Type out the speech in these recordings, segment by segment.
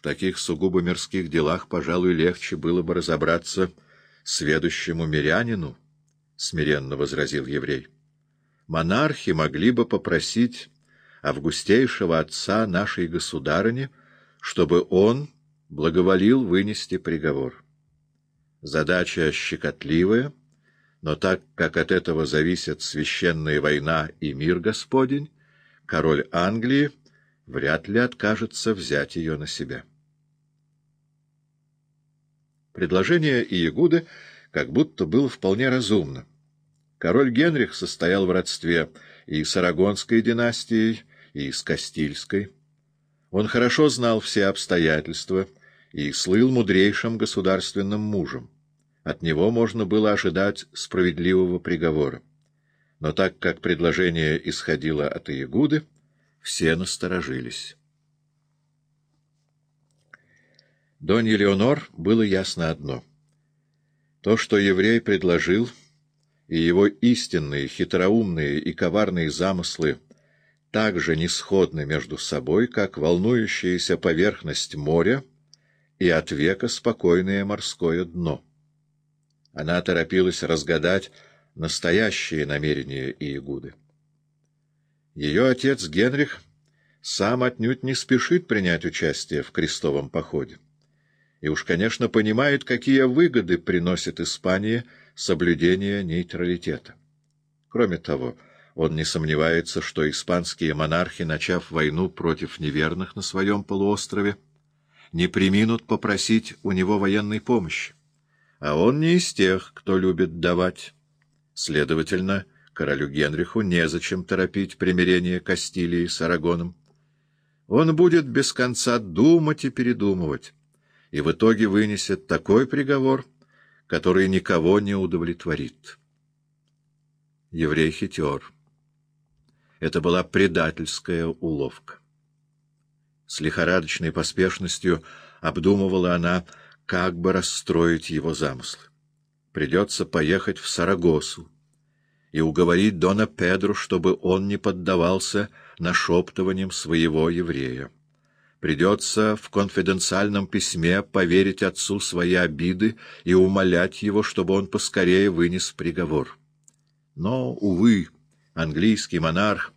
В таких сугубо мирских делах, пожалуй, легче было бы разобраться сведущему мирянину, — смиренно возразил еврей. Монархи могли бы попросить августейшего отца нашей государыни, чтобы он благоволил вынести приговор. Задача щекотливая, но так как от этого зависит священная война и мир Господень, король Англии вряд ли откажется взять ее на себя. Предложение Иегуды как будто было вполне разумно. Король Генрих состоял в родстве и с Арагонской династией, и с Кастильской. Он хорошо знал все обстоятельства и слыл мудрейшим государственным мужем. От него можно было ожидать справедливого приговора. Но так как предложение исходило от Иегуды, все насторожились. Донье Леонор было ясно одно. То, что еврей предложил, и его истинные, хитроумные и коварные замыслы так же несходны между собой, как волнующаяся поверхность моря и от века спокойное морское дно. Она торопилась разгадать настоящие намерения Иегуды. Ее отец Генрих сам отнюдь не спешит принять участие в крестовом походе и уж, конечно, понимает, какие выгоды приносит Испании соблюдение нейтралитета. Кроме того, он не сомневается, что испанские монархи, начав войну против неверных на своем полуострове, не приминут попросить у него военной помощи. А он не из тех, кто любит давать. Следовательно, королю Генриху незачем торопить примирение Кастилии с Арагоном. Он будет без конца думать и передумывать и в итоге вынесет такой приговор, который никого не удовлетворит. Еврей хитер. Это была предательская уловка. С лихорадочной поспешностью обдумывала она, как бы расстроить его замыслы. Придется поехать в Сарагосу и уговорить Дона Педру, чтобы он не поддавался нашептываниям своего еврея. Придется в конфиденциальном письме поверить отцу свои обиды и умолять его, чтобы он поскорее вынес приговор. Но, увы, английский монарх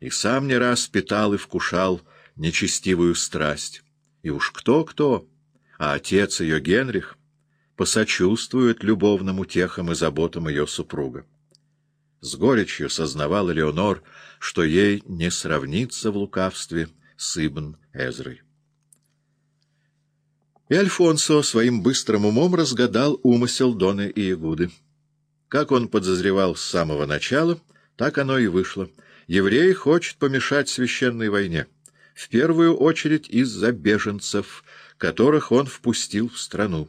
и сам не раз питал и вкушал нечестивую страсть. И уж кто-кто, а отец ее Генрих посочувствует любовным утехам и заботам ее супруга. С горечью сознавала Леонор, что ей не сравнится в лукавстве с Ибн Эзрой. И Альфонсо своим быстрым умом разгадал умысел Доны и Ягуды. Как он подозревал с самого начала, так оно и вышло. Еврей хочет помешать священной войне, в первую очередь из-за беженцев, которых он впустил в страну.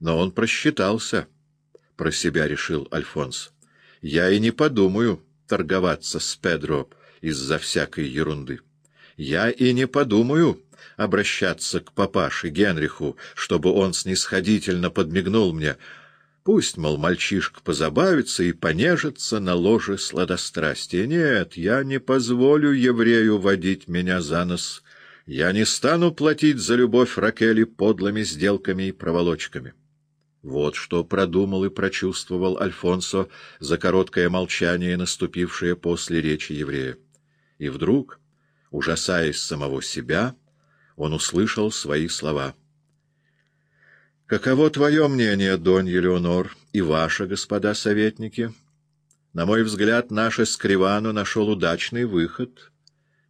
Но он просчитался, — про себя решил Альфонс. Я и не подумаю торговаться с Педро из-за всякой ерунды. Я и не подумаю обращаться к папаше Генриху, чтобы он снисходительно подмигнул мне. Пусть, мол, мальчишка позабавится и понежится на ложе сладострастия. Нет, я не позволю еврею водить меня за нос. Я не стану платить за любовь Ракели подлыми сделками и проволочками. Вот что продумал и прочувствовал Альфонсо за короткое молчание, наступившее после речи еврея. И вдруг ужасаясь самого себя, он услышал свои слова. «Каково твое мнение, Донь Елеонор, и ваше, господа советники? На мой взгляд, наш Эскривану нашел удачный выход.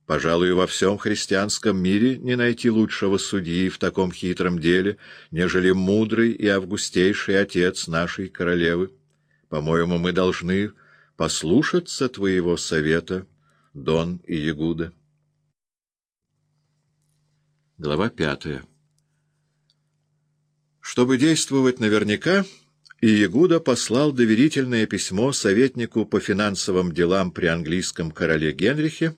Пожалуй, во всем христианском мире не найти лучшего судьи в таком хитром деле, нежели мудрый и августейший отец нашей королевы. По-моему, мы должны послушаться твоего совета, Дон и Ягуда». Глава пятая. Чтобы действовать наверняка, Иегуда послал доверительное письмо советнику по финансовым делам при английском короле Генрихе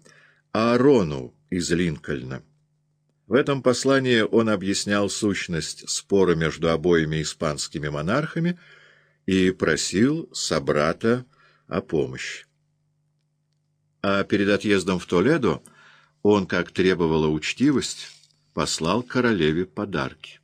Аарону из Линкольна. В этом послании он объяснял сущность спора между обоими испанскими монархами и просил собрата о помощи. А перед отъездом в Толедо он, как требовала учтивость, послал королеве подарки.